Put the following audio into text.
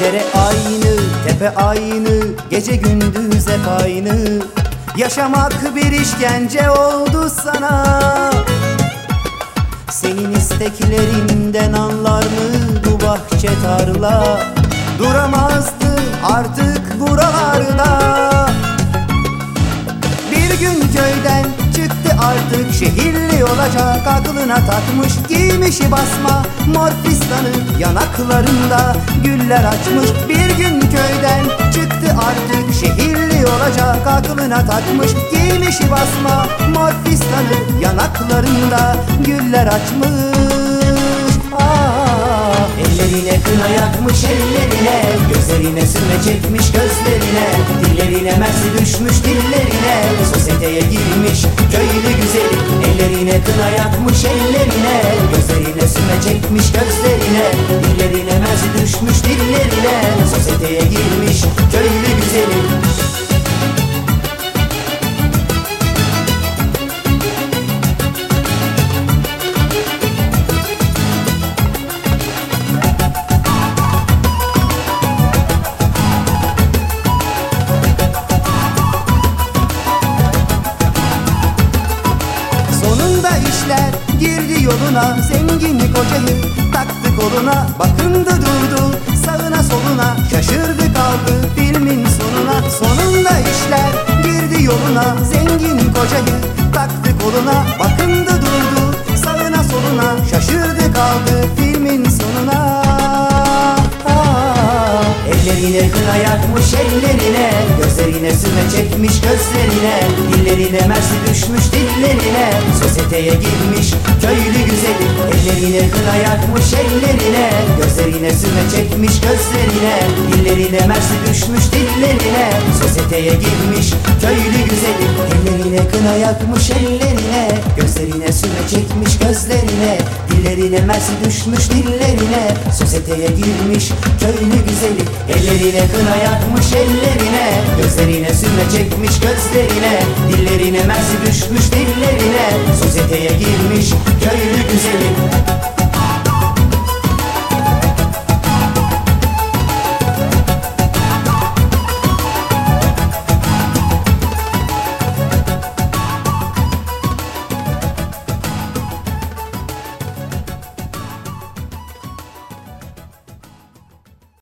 Dere aynı, tepe aynı, gece gündüz hep aynı. Yaşamak bir işkence oldu sana. Senin isteklerinden anlar mı bu bahçe tarla? Duramazdı artık artık Şehirli olacak aklına takmış Giymişi basma. Mor fistanı Yanaklarında güller açmış. Bir gün köyden çıktı artık Şehirli olacak aklına takmış Giymişi basma. Mor fistanı Yanaklarında güller açmış Ellerine kına yakmış ellerine Gözlerine sürme çekmiş gözlerine Dillerine mersi düşmüş dillerine Sosyeteye girmiş köylü güzeli Ellerine kına yakmış ellerine Gözlerine sürme çekmiş gözlerine Dillerine mersi düşmüş dillerine Sosyeteye girmiş İşler girdi yoluna Zenginlik hocayı taktı koluna. Bakındı durdu sağına soluna Şaşırdı kaldı filmin sonuna. Sonunda işler girdi yoluna Zenginlik hocayı taktı koluna. Bakındı durdu sağına soluna Şaşırdı kaldı filmin sonuna. Ellerine kına yakmış ellerine Gözlerine süme çekmiş gözlerine. Dillerine mersi düşmüş dillerine. Sosyeteye girmiş köylü güzeli. Ellerine kına yakmış ellerine. Gözlerine süme çekmiş gözlerine. Dillerine mersi düşmüş dillerine. Sosyeteye girmiş köylü güzeli. Ellerine kına yakmış ellerine. Gözlerine süme çekmiş gözlerine Dillerine mersi düşmüş dillerine Sosyeteye girmiş köylü güzeli. Ellerine kına yakmış ellerine Gözlerine sürme çekmiş gözlerine. Dillerine mersi düşmüş dillerine Sosyeteye girmiş köylü